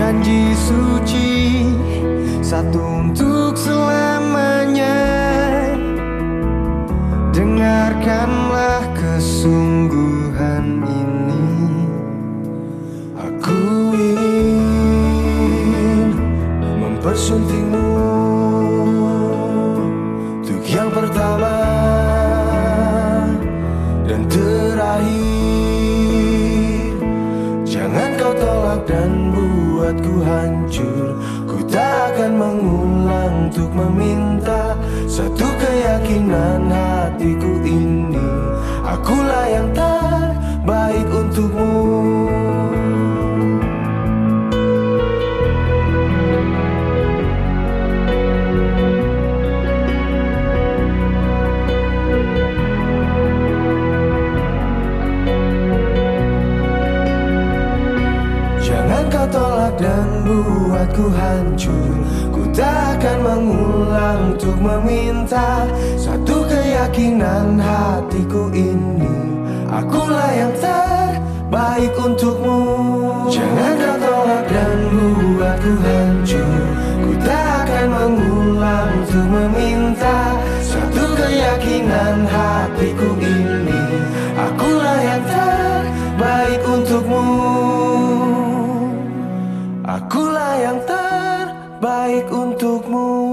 Janji suci satu untuk selamanya. Dengarkanlah kesungguhan ini. Aku ingin mempersuntingmu Untuk yang pertama dan terakhir. Jangan kau tolak dan buatku hancur. Ku tak akan mengulang untuk meminta Satu keyakinan hatiku ini. Akulah yang terbaik untukmu tolak dan buatku hancur. Ku takkan mengulang untuk meminta Satu keyakinan hatiku ini. Akulah yang terbaik untukmu. Jangan kau tolak dan buatku hancur. Ku takkan mengulang untuk meminta Akulah yang terbaik untukmu.